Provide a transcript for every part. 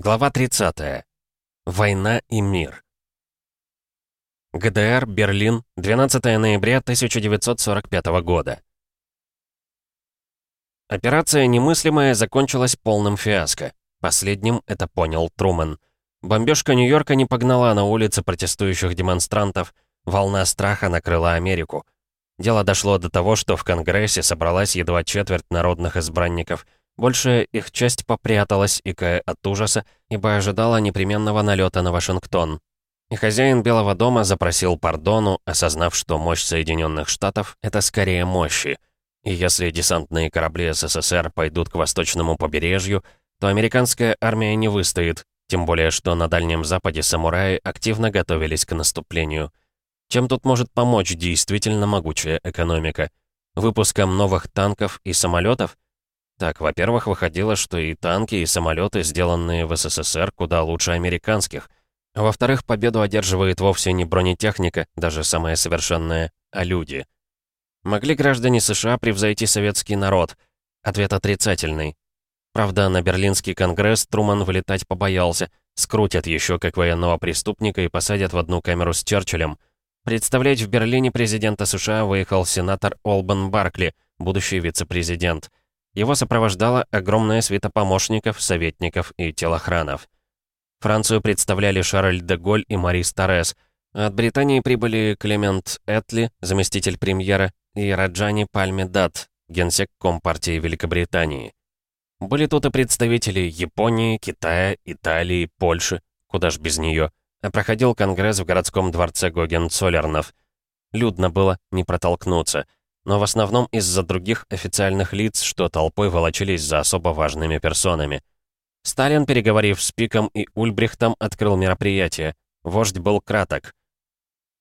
Глава 30. Война и мир. ГДР, Берлин, 12 ноября 1945 года. Операция «Немыслимая» закончилась полным фиаско. Последним это понял Трумэн. Бомбежка Нью-Йорка не погнала на улицы протестующих демонстрантов. Волна страха накрыла Америку. Дело дошло до того, что в Конгрессе собралась едва четверть народных избранников – Большая их часть попряталась, икая от ужаса, ибо ожидала непременного налета на Вашингтон. И хозяин Белого дома запросил пардону, осознав, что мощь Соединенных Штатов — это скорее мощи. И если десантные корабли СССР пойдут к восточному побережью, то американская армия не выстоит, тем более что на Дальнем Западе самураи активно готовились к наступлению. Чем тут может помочь действительно могучая экономика? Выпуском новых танков и самолетов — так, во-первых, выходило, что и танки, и самолеты, сделанные в СССР, куда лучше американских. Во-вторых, победу одерживает вовсе не бронетехника, даже самая совершенная, а люди. Могли граждане США превзойти советский народ? Ответ отрицательный. Правда, на Берлинский конгресс Труман вылетать побоялся. Скрутят еще как военного преступника и посадят в одну камеру с Черчиллем. Представлять в Берлине президента США выехал сенатор Олбан Баркли, будущий вице-президент. Его сопровождала огромная свита помощников, советников и телохранов. Францию представляли Шарль де Голь и Марис Торрес. От Британии прибыли Клемент Этли, заместитель премьера, и Раджани Пальме Дат, генсек Компартии Великобритании. Были тут и представители Японии, Китая, Италии, Польши, куда ж без нее. А проходил конгресс в городском дворце Гоген-Цоллернов. Людно было, не протолкнуться — но в основном из-за других официальных лиц, что толпой волочились за особо важными персонами. Сталин, переговорив с Пиком и Ульбрихтом, открыл мероприятие. Вождь был краток.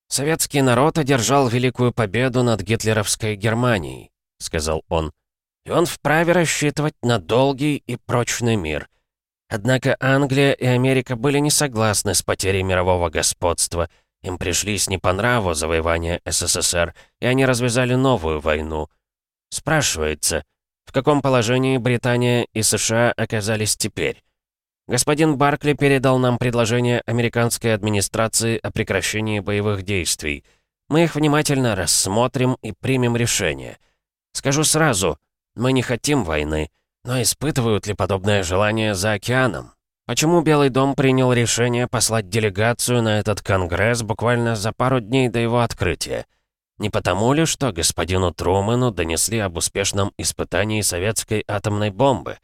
«Советский народ одержал великую победу над гитлеровской Германией», — сказал он. «И он вправе рассчитывать на долгий и прочный мир. Однако Англия и Америка были не согласны с потерей мирового господства — им пришлись не по нраву завоевания СССР, и они развязали новую войну. Спрашивается, в каком положении Британия и США оказались теперь? Господин Баркли передал нам предложение американской администрации о прекращении боевых действий. Мы их внимательно рассмотрим и примем решение. Скажу сразу, мы не хотим войны, но испытывают ли подобное желание за океаном? Почему Белый дом принял решение послать делегацию на этот конгресс буквально за пару дней до его открытия? Не потому ли, что господину Трумэну донесли об успешном испытании советской атомной бомбы?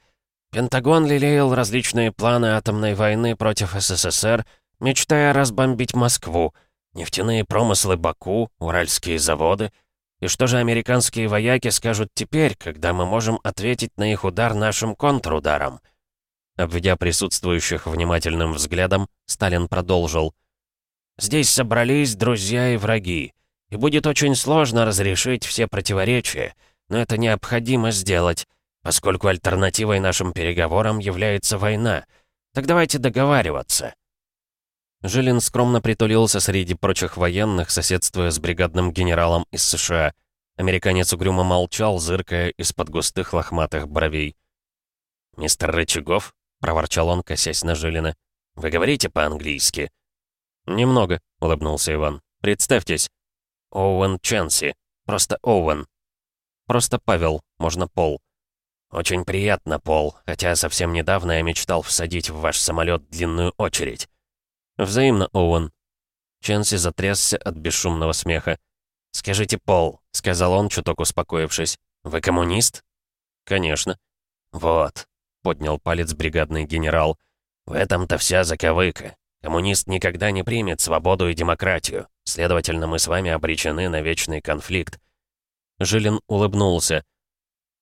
Пентагон лелеял различные планы атомной войны против СССР, мечтая разбомбить Москву, нефтяные промыслы Баку, уральские заводы. И что же американские вояки скажут теперь, когда мы можем ответить на их удар нашим контрударом? Обведя присутствующих внимательным взглядом, Сталин продолжил. «Здесь собрались друзья и враги, и будет очень сложно разрешить все противоречия, но это необходимо сделать, поскольку альтернативой нашим переговорам является война. Так давайте договариваться». Жилин скромно притулился среди прочих военных, соседствуя с бригадным генералом из США. Американец угрюмо молчал, зыркая из-под густых лохматых бровей. «Мистер Рычагов?» Проворчал он, косясь на Жилина. «Вы говорите по-английски?» «Немного», — улыбнулся Иван. «Представьтесь». «Оуэн Ченси. Просто Оуэн». «Просто Павел. Можно Пол». «Очень приятно, Пол, хотя совсем недавно я мечтал всадить в ваш самолет длинную очередь». «Взаимно, Оуэн». Ченси затрясся от бесшумного смеха. «Скажите, Пол», — сказал он, чуток успокоившись, — «вы коммунист?» «Конечно». «Вот, поднял палец бригадный генерал. «В этом-то вся заковыка. Коммунист никогда не примет свободу и демократию. Следовательно, мы с вами обречены на вечный конфликт». Жилин улыбнулся.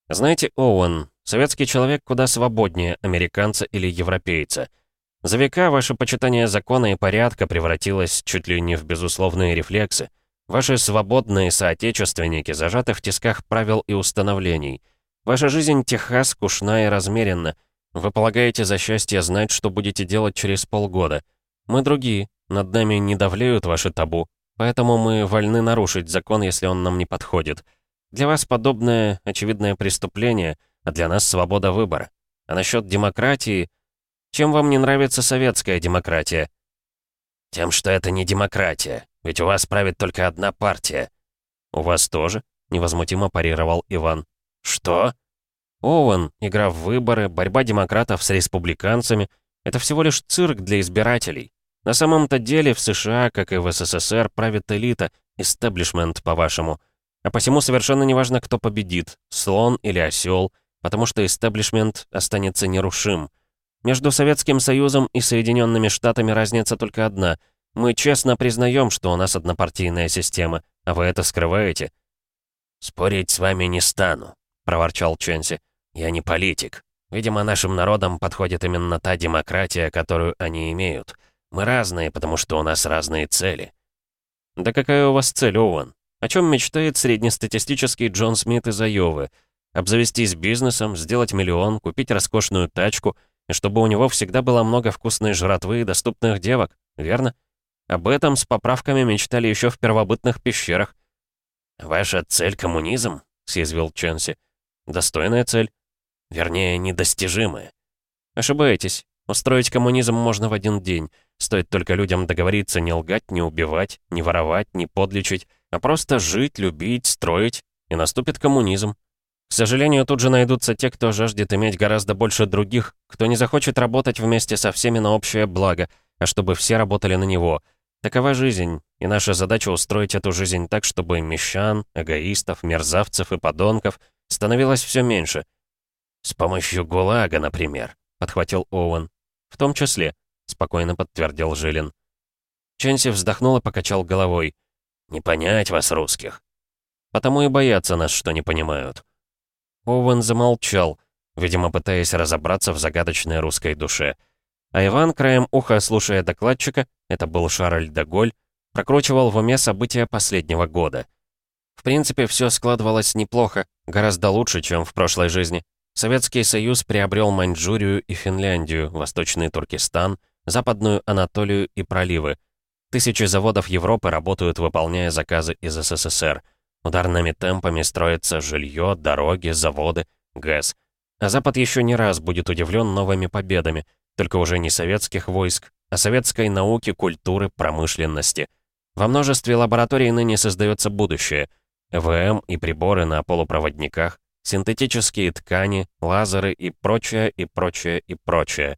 «Знаете, Оуэн, советский человек куда свободнее американца или европейца. За века ваше почитание закона и порядка превратилось чуть ли не в безусловные рефлексы. Ваши свободные соотечественники зажаты в тисках правил и установлений. Ваша жизнь тиха, скучна и размеренна. Вы полагаете за счастье знать, что будете делать через полгода. Мы другие, над нами не давлеют ваши табу, поэтому мы вольны нарушить закон, если он нам не подходит. Для вас подобное очевидное преступление, а для нас свобода выбора. А насчет демократии... Чем вам не нравится советская демократия?» «Тем, что это не демократия, ведь у вас правит только одна партия». «У вас тоже?» — невозмутимо парировал Иван. «Что?» «Оуэн, игра в выборы, борьба демократов с республиканцами — это всего лишь цирк для избирателей. На самом-то деле в США, как и в СССР, правит элита, истеблишмент, по-вашему. А посему совершенно неважно, кто победит, слон или осел, потому что истеблишмент останется нерушим. Между Советским Союзом и Соединенными Штатами разница только одна. Мы честно признаем, что у нас однопартийная система, а вы это скрываете. «Спорить с вами не стану», — проворчал Ченси. «Я не политик. Видимо, нашим народам подходит именно та демократия, которую они имеют. Мы разные, потому что у нас разные цели». «Да какая у вас цель, Оуэн? О чем мечтает среднестатистический Джон Смит из Айовы? Обзавестись бизнесом, сделать миллион, купить роскошную тачку — и чтобы у него всегда было много вкусной жратвы и доступных девок, верно? Об этом с поправками мечтали еще в первобытных пещерах. «Ваша цель — коммунизм?» — съязвил Ченси. «Достойная цель. Вернее, недостижимая». «Ошибаетесь. Устроить коммунизм можно в один день. Стоит только людям договориться не лгать, не убивать, не воровать, не подлечить, а просто жить, любить, строить, и наступит коммунизм. К сожалению, тут же найдутся те, кто жаждет иметь гораздо больше других, кто не захочет работать вместе со всеми на общее благо, а чтобы все работали на него. Такова жизнь, и наша задача устроить эту жизнь так, чтобы мещан, эгоистов, мерзавцев и подонков становилось все меньше. «С помощью ГУЛАГа, например», — подхватил Оуэн. «В том числе», — спокойно подтвердил Жилин. Ченси вздохнул и покачал головой. «Не понять вас, русских». «Потому и боятся нас, что не понимают». Оуэн замолчал, видимо, пытаясь разобраться в загадочной русской душе. А Иван, краем уха слушая докладчика, это был Шарль де Голь, прокручивал в уме события последнего года. В принципе, все складывалось неплохо, гораздо лучше, чем в прошлой жизни. Советский Союз приобрел Маньчжурию и Финляндию, Восточный Туркестан, Западную Анатолию и проливы. Тысячи заводов Европы работают, выполняя заказы из СССР. Ударными темпами строятся жилье, дороги, заводы, ГЭС. А Запад еще не раз будет удивлен новыми победами, только уже не советских войск, а советской науки, культуры, промышленности. Во множестве лабораторий ныне создается будущее. ЭВМ и приборы на полупроводниках, синтетические ткани, лазеры и прочее, и прочее, и прочее.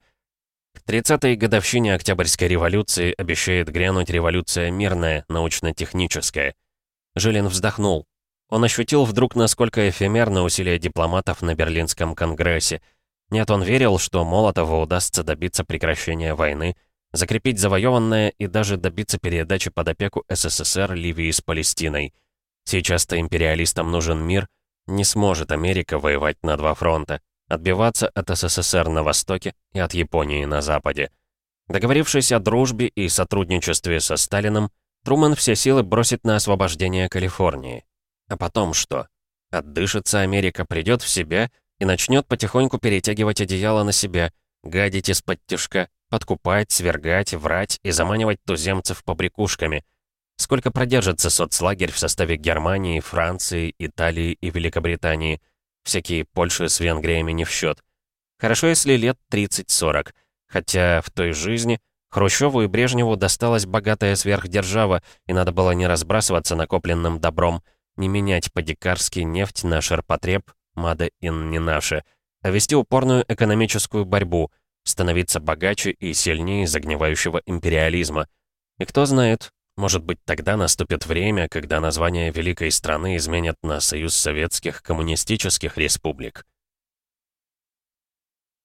К 30-й годовщине Октябрьской революции обещает грянуть революция мирная, научно-техническая. Жилин вздохнул. Он ощутил вдруг, насколько эфемерно усилия дипломатов на Берлинском конгрессе. Нет, он верил, что Молотову удастся добиться прекращения войны, закрепить завоеванное и даже добиться передачи под опеку СССР Ливии с Палестиной. Сейчас-то империалистам нужен мир, не сможет Америка воевать на два фронта, отбиваться от СССР на востоке и от Японии на западе. Договорившись о дружбе и сотрудничестве со Сталиным, Труман все силы бросит на освобождение Калифорнии. А потом что? Отдышится Америка, придет в себя и начнет потихоньку перетягивать одеяло на себя, гадить из-под тяжка, подкупать, свергать, врать и заманивать туземцев побрякушками. Сколько продержится соцлагерь в составе Германии, Франции, Италии и Великобритании? Всякие Польши с Венгриями не в счет. Хорошо, если лет 30-40, хотя в той жизни Хрущеву и Брежневу досталась богатая сверхдержава, и надо было не разбрасываться накопленным добром, не менять по-дикарски нефть на ширпотреб, мада ин не наше, а вести упорную экономическую борьбу, становиться богаче и сильнее загнивающего империализма. И кто знает, может быть, тогда наступит время, когда название великой страны изменят на Союз Советских Коммунистических Республик.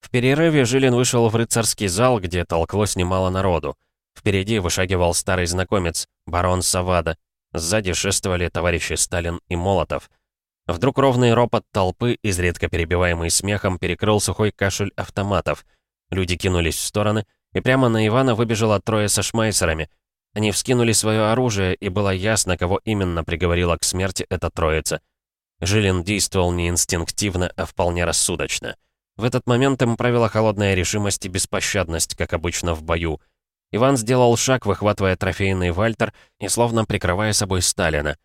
В перерыве Жилин вышел в рыцарский зал, где толклось немало народу. Впереди вышагивал старый знакомец, барон Савада. Сзади шествовали товарищи Сталин и Молотов. Вдруг ровный ропот толпы, изредка перебиваемый смехом, перекрыл сухой кашель автоматов. Люди кинулись в стороны, и прямо на Ивана выбежало трое со шмайсерами. Они вскинули свое оружие, и было ясно, кого именно приговорила к смерти эта троица. Жилин действовал не инстинктивно, а вполне рассудочно. В этот момент им правила холодная решимость и беспощадность, как обычно в бою. Иван сделал шаг, выхватывая трофейный Вальтер и словно прикрывая собой Сталина.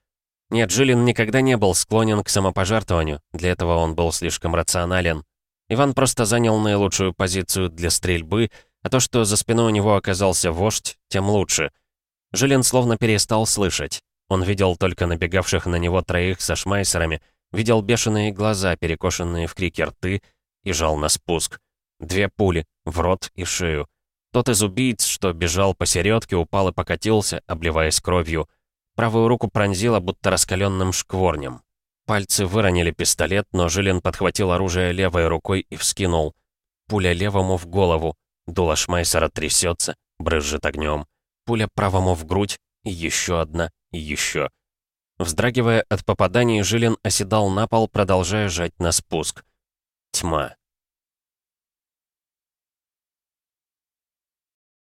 Нет, Жилин никогда не был склонен к самопожертвованию, для этого он был слишком рационален. Иван просто занял наилучшую позицию для стрельбы, а то, что за спиной у него оказался вождь, тем лучше. Жилин словно перестал слышать. Он видел только набегавших на него троих со шмайсерами, видел бешеные глаза, перекошенные в крики рты, и жал на спуск. Две пули, в рот и шею. Тот из убийц, что бежал посередке, упал и покатился, обливаясь кровью. Правую руку пронзило, будто раскаленным шкворнем. Пальцы выронили пистолет, но Жилин подхватил оружие левой рукой и вскинул. Пуля левому в голову. Дуло Шмайсера трясется, брызжет огнем. Пуля правому в грудь, и еще одна, еще. Вздрагивая от попаданий, Жилин оседал на пол, продолжая жать на спуск. Тьма.